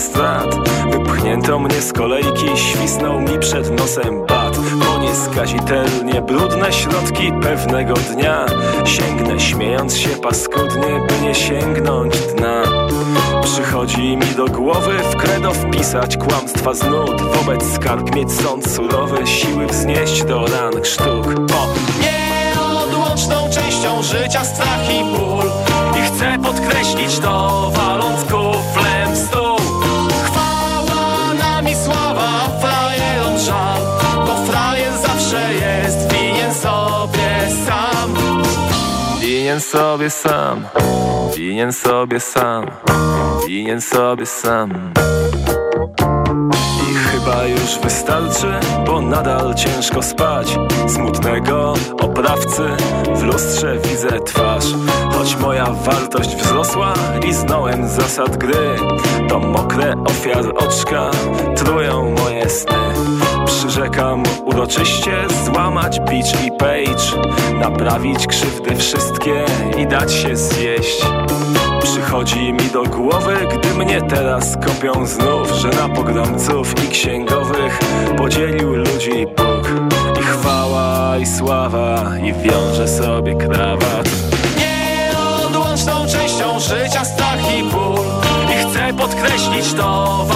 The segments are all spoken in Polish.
strat. Wypchnięto mnie z kolejki, świsnął mi przed nosem bat. To nieskazitelnie brudne środki pewnego dnia. Sięgnę śmiejąc się paskudnie, by nie sięgnąć dna. Przychodzi mi do głowy w kredo wpisać kłamstwa z nut. Wobec skarg mieć sąd surowy, siły wznieść do ran sztuk. Bo nieodłączną częścią życia strach i ból. I chcę podkreślić to waląc Winien sobie sam, winien sobie sam, winien sobie sam. I chyba już wystarczy, bo nadal ciężko spać. Smutnego oprawcy w lustrze widzę twarz. Choć moja wartość wzrosła i znałem zasad gry To mokre ofiar oczka trują moje sny Przyrzekam uroczyście złamać beach i page Naprawić krzywdy wszystkie i dać się zjeść. Przychodzi mi do głowy, gdy mnie teraz kopią znów Że na pogromców i księgowych podzielił ludzi Bóg. I chwała i sława i wiąże sobie krawat. Nieodłączną częścią życia strach i ból. I chcę podkreślić to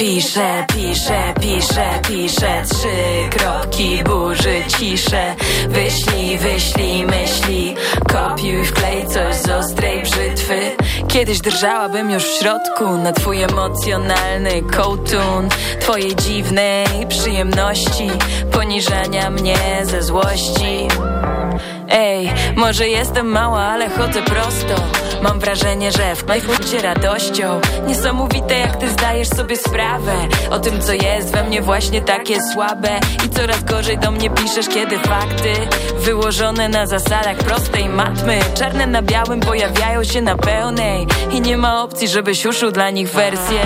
On pisze, pisze, pisze, pisze. Trzy kropki burzy ciszę. Wyślij, wyślij myśli. Kopiuj, wklej coś z ostrej brzytwy. Kiedyś drżałabym już w środku Na twój emocjonalny kołtun Twojej dziwnej przyjemności Poniżania mnie ze złości. Ej, może jestem mała, ale chodzę prosto Mam wrażenie, że w knajfucie radością Niesamowite jak ty zdajesz sobie sprawę O tym co jest we mnie właśnie takie słabe. I coraz gorzej do mnie piszesz kiedy fakty Wyłożone na zasadach prostej matmy Czarne na białym pojawiają się na pełnej. I nie ma opcji, żebyś uszył dla nich wersję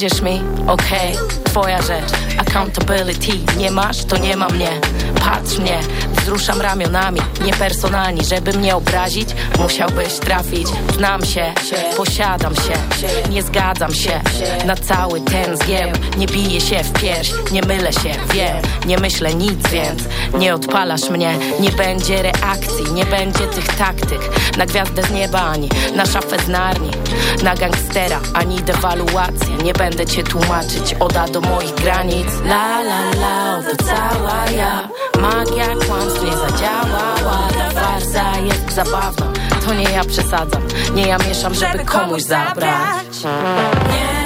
Jedziesz mi, okej, twoja rzecz. Accountability Nie masz, to nie ma mnie. Patrz mnie, wzruszam ramionami Niepersonalni, żeby mnie obrazić Musiałbyś trafić. Znam się, posiadam się Nie zgadzam się na cały ten zgiełk Nie biję się w pierś, nie mylę się, wiem. Nie myślę nic, więc nie odpalasz mnie. Nie będzie reakcji, nie będzie tych taktyk. Na gwiazdę z nieba ani na szafę z narni. Na gangstera ani dewaluację. Nie będę cię tłumaczyć, oda do moich granic. La la la, to cała ja. Magia nie zadziałała Ta farsa jest zabawna. To nie ja przesadzam, nie ja mieszam, żeby komuś zabrać. Nie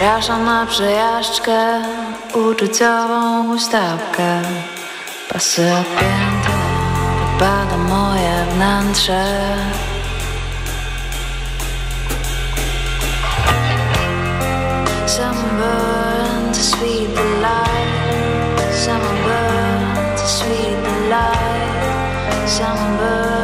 Zapraszam na przejażdżkę, uczuciową huśtawkę. Pasy odpięte, wypada moje wnętrze. Some burn to sweet the light. Some burn to sweet the light. Some burn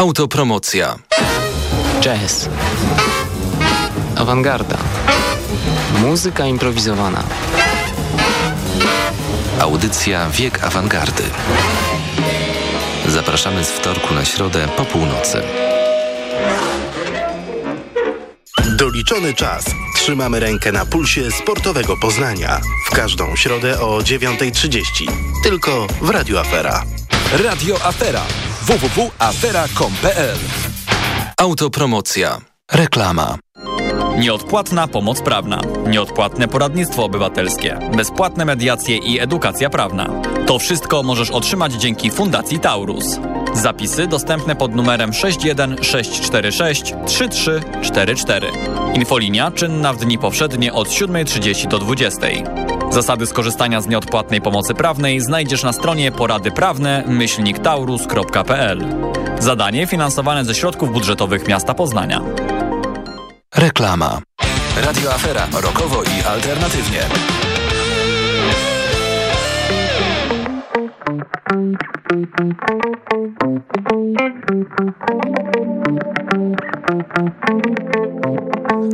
Autopromocja. Jazz. Awangarda. Muzyka improwizowana. Audycja Wiek Awangardy. Zapraszamy z wtorku na środę po północy. Doliczony czas. Trzymamy rękę na pulsie sportowego Poznania. W każdą środę o 9.30. Tylko w Radio Afera. Radio Afera. www.afera.com.pl Autopromocja. Reklama. Nieodpłatna pomoc prawna, nieodpłatne poradnictwo obywatelskie, bezpłatne mediacje i edukacja prawna. To wszystko możesz otrzymać dzięki Fundacji Taurus. Zapisy dostępne pod numerem 61 3344. Infolinia czynna w dni powszednie od 7.30 do 20.00. Zasady skorzystania z nieodpłatnej pomocy prawnej znajdziesz na stronie poradyprawne-taurus.pl. Zadanie finansowane ze środków budżetowych miasta Poznania. Reklama. Radio Afera. Rokowo i alternatywnie.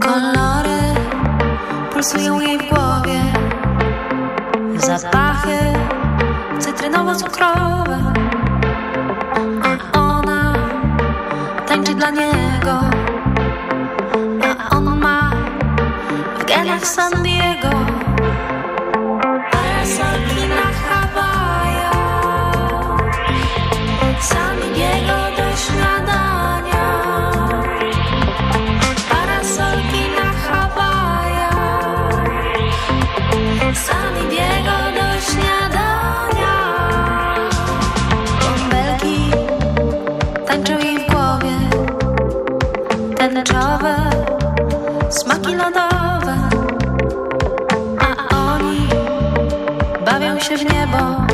Kolory pulsują jej w głowie. Zapachy cytrynowo-cukrowe A ona tańczy dla niego. A on ma w genach San Diego w niebo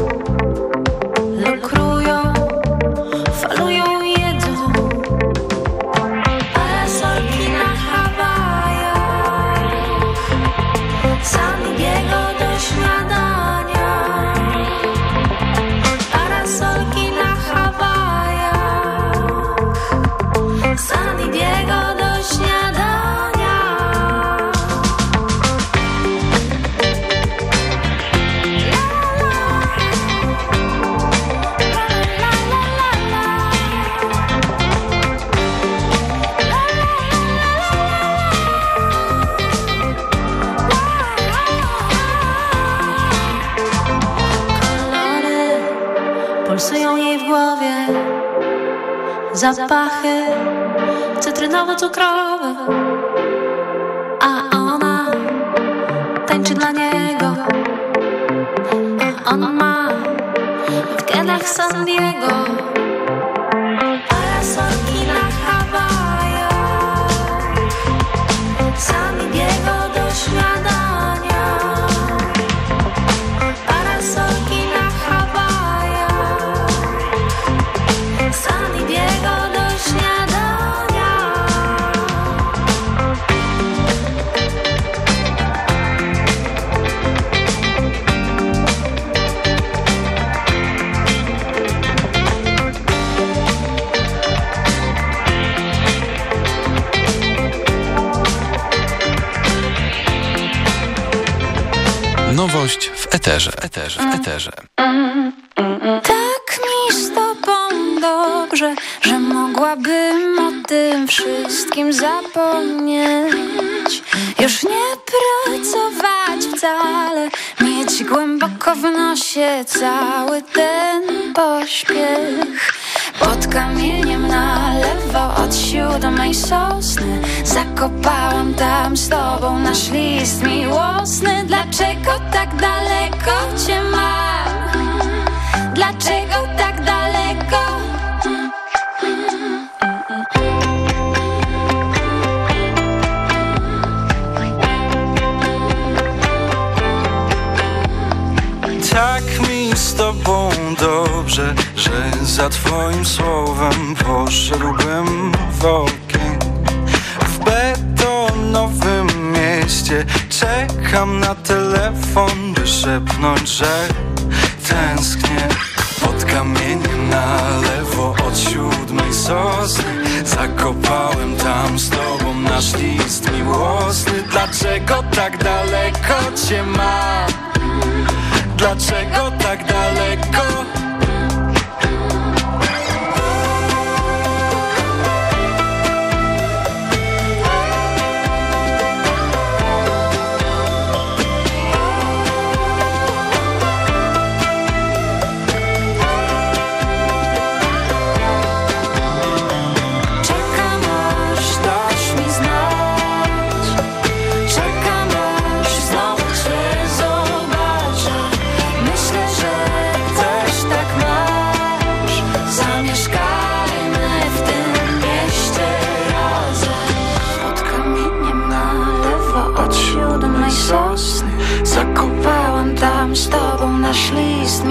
eterze. Eterze. Eterze. Tak mi z tobą dobrze, że mogłabym o tym wszystkim zapomnieć. Sosny Zakopałam tam z tobą nasz list miłosny Dlaczego tak daleko cię mam? Dlaczego tak daleko? Tak mi z tobą dobrze, że za twoim słowem poszedłbym W nowym mieście Czekam na telefon, by szepnąć, że tęsknię Pod kamieniem na lewo od siódmej sosny Zakopałem tam z tobą nasz list miłosny Dlaczego tak daleko cię ma? Dlaczego tak daleko? Zaraz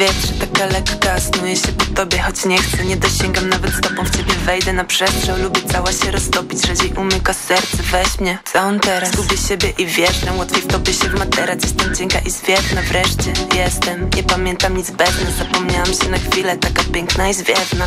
wietrze Taka lekka, snuję się po tobie, choć nie chcę Nie dosięgam nawet stopą. W ciebie, wejdę na przestrzał Lubię cała się roztopić, rzadziej umyka serce Weź mnie, całą teraz? Zgubię siebie i wierzę, łatwiej wtopię się w materac. Jestem cienka i zwiewna, wreszcie jestem. Nie pamiętam nic bez nas, zapomniałam się na chwilę Taka piękna i zwiewna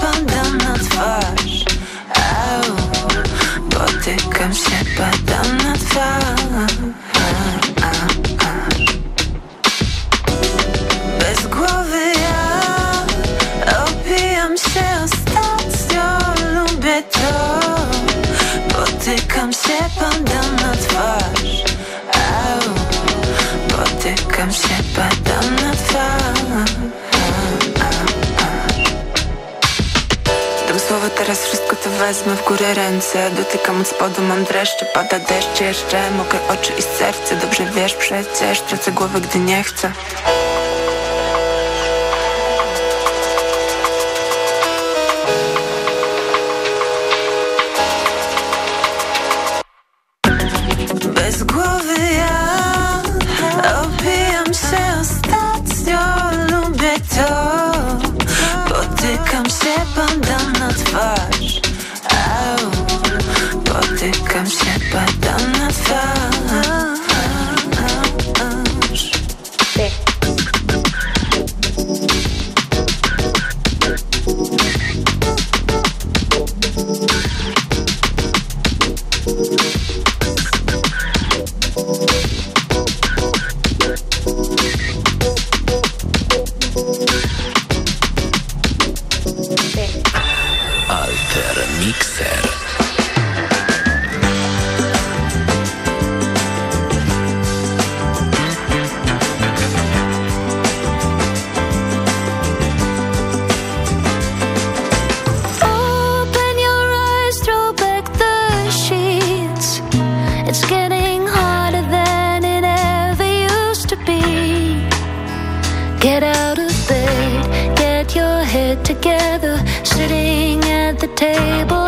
padam na twarz Au. Potykam się, padam na twarz a, a, a. Bez głowy ja opijam się ostatnio Lubię to Potykam się, padam na twarz Au. Potykam się, padam wezmę w górę ręce. Dotykam od spodu, mam dreszcze, pada deszcz. Jeszcze Mokre oczy i serce, dobrze wiesz przecież Tracę głowę, gdy nie chcę together. Sitting at the table,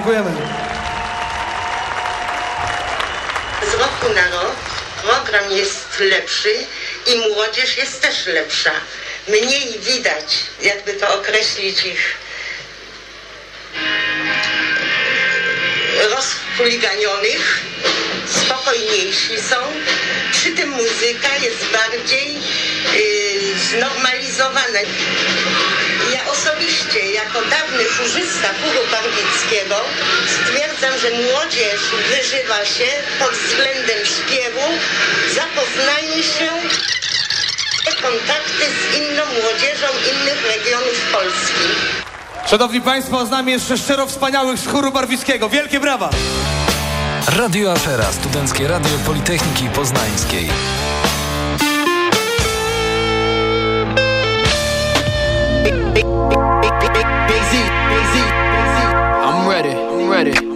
dziękujemy. Z roku na rok program jest lepszy i młodzież jest też lepsza. Mniej widać, jakby to określić ich rozchuliganionych, spokojniejsi są. Przy tym muzyka jest bardziej yy, znormalizowana. Osobiście, jako dawny chórzysta chóru Barwickiego, stwierdzam, że młodzież wyżywa się pod względem śpiewu, zapoznanie się, kontakty z inną młodzieżą innych regionów Polski. Szanowni Państwo, z nami jeszcze szczero wspaniałych z chóru Barwickiego. Wielkie brawa! Radio Afera, Studenckie Radio Politechniki Poznańskiej. Ready,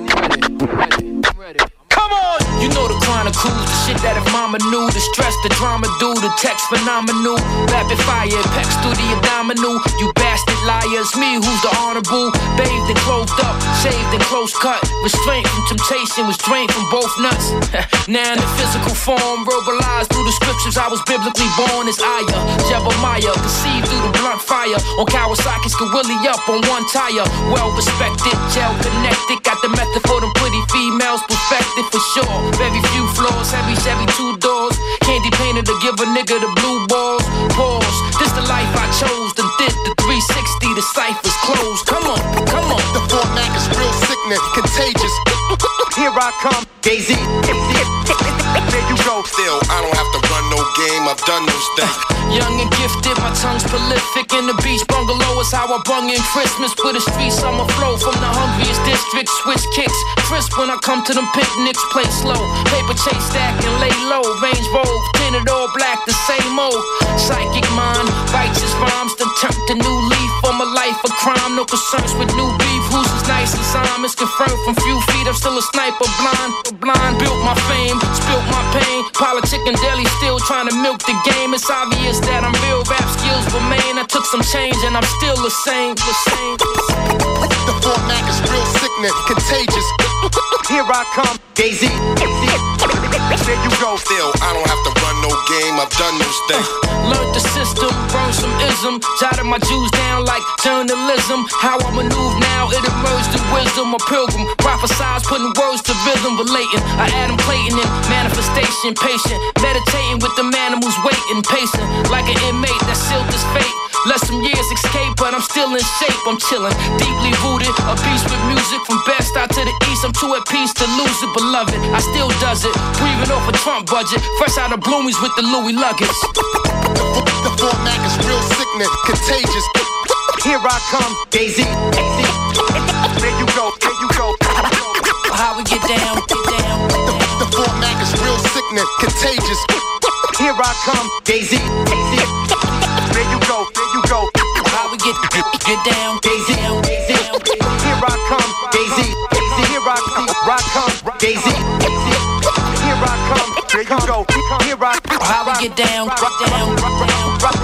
the the shit that if mama knew, the stress, the drama do, the text phenomenal. Rapid fire, pecs through the abdominal. You bastard liars, me who's the honorable. Bathed and clothed up, shaved and close cut. Restraint from temptation was drained from both nuts. now in the physical form, verbalized through the scriptures, I was biblically born as Aya, Jebemiah, conceived through the blunt fire. On Kawasaki's Gorilla up on one tire. Well respected, gel connected, got the method for them pretty females perfected for sure. Very few floors, heavy Chevy two doors. Candy painted to give a nigga the blue balls. Pause. This the life I chose. Then did the 360. The ciphers closed. Come on, come on. The format is real sickening, contagious. Here I come, Daisy. There you go. Still, I don't have to game. I've done those things. Young and gifted, my tongue's prolific. In the beach bungalow is how I bung in Christmas. With a street summer flow from the hungriest district. Switch kicks, crisp when I come to them picnics. Play slow, paper chase stack and lay low. Range roll, tinted all black, the same old. Psychic mind, his rhymes, then turned a new leaf on my life. A crime, no concerns with new beef. Who's as nice as I'm? It's confirmed from few feet. I'm still a sniper, blind, blind. Built my fame, spilt my pain. Politic and deli still trying to milk the game. It's obvious that I'm real. Rap skills remain. I took some change and I'm still the same. The same. The format is real sickening, contagious. Here I come, Daisy. There you go. Still, I don't have to run no game. I've done those things. Uh, learned the system, burned some ism, jotted my Jews down like journalism. How I maneuver now, it emerged in wisdom. A pilgrim, prophesize, putting words to rhythm, relating. I Adam Clayton in manifestation, patient, meditating with the man who's waiting, pacing like an inmate that sealed his fate. Let some years escape, but I'm still in shape. I'm chilling, deeply rooted, a beast with music from best out to the east. I'm too at peace to lose it, beloved. I still does it, breathing off a Trump budget, fresh out of Bloomies with the Louis luggage. The format is real sickening, contagious. Here I come, Daisy. There you go, there you go. How we get down, get down. The, the format is real sickening, contagious. Here I come, Daisy. it down, rock down, rock,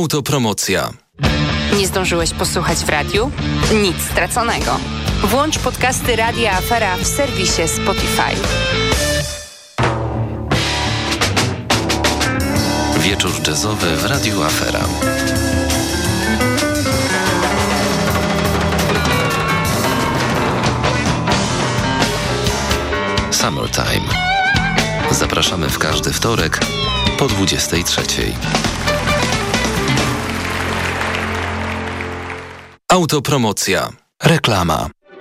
Autopromocja. Nie zdążyłeś posłuchać w radiu? Nic straconego. Włącz podcasty Radia Afera w serwisie Spotify. Wieczór jazzowy w Radiu Afera. Summertime. Zapraszamy w każdy wtorek po 23. Autopromocja. Reklama.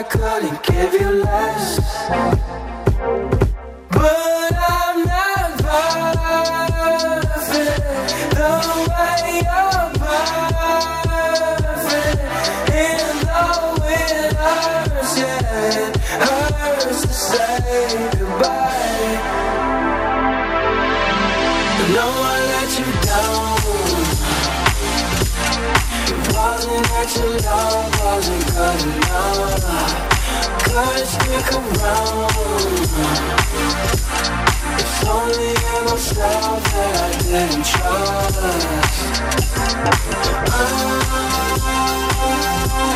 I couldn't give you less that your love wasn't good enough. Couldn't stick around It's only in myself that I didn't trust. I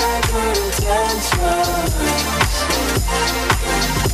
had good intentions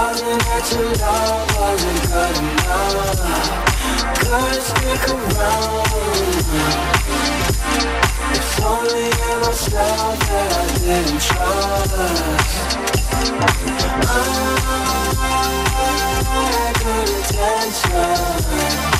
Wasn't that too long? Wasn't good enough? Couldn't stick around. If only it was love that I didn't trust. I had good intentions.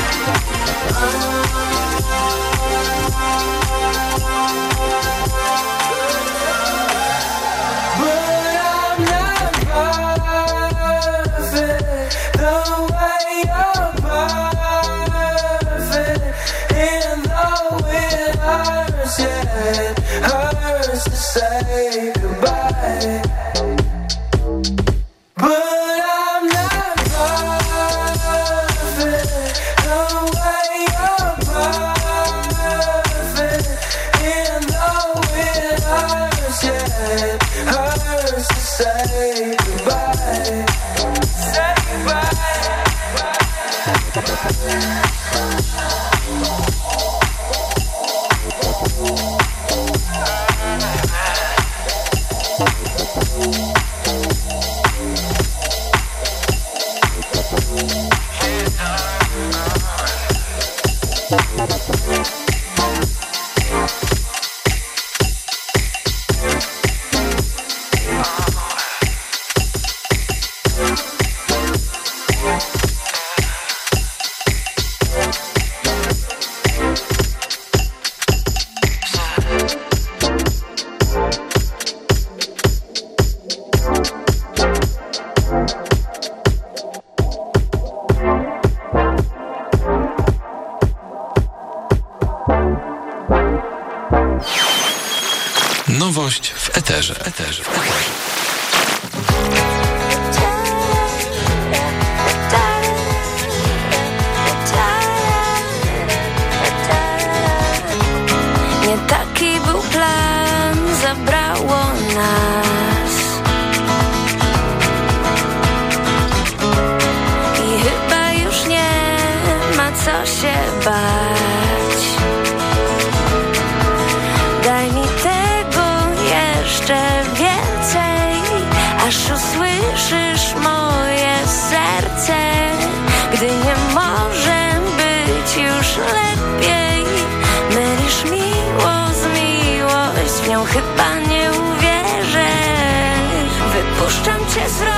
Wypuszczam cię z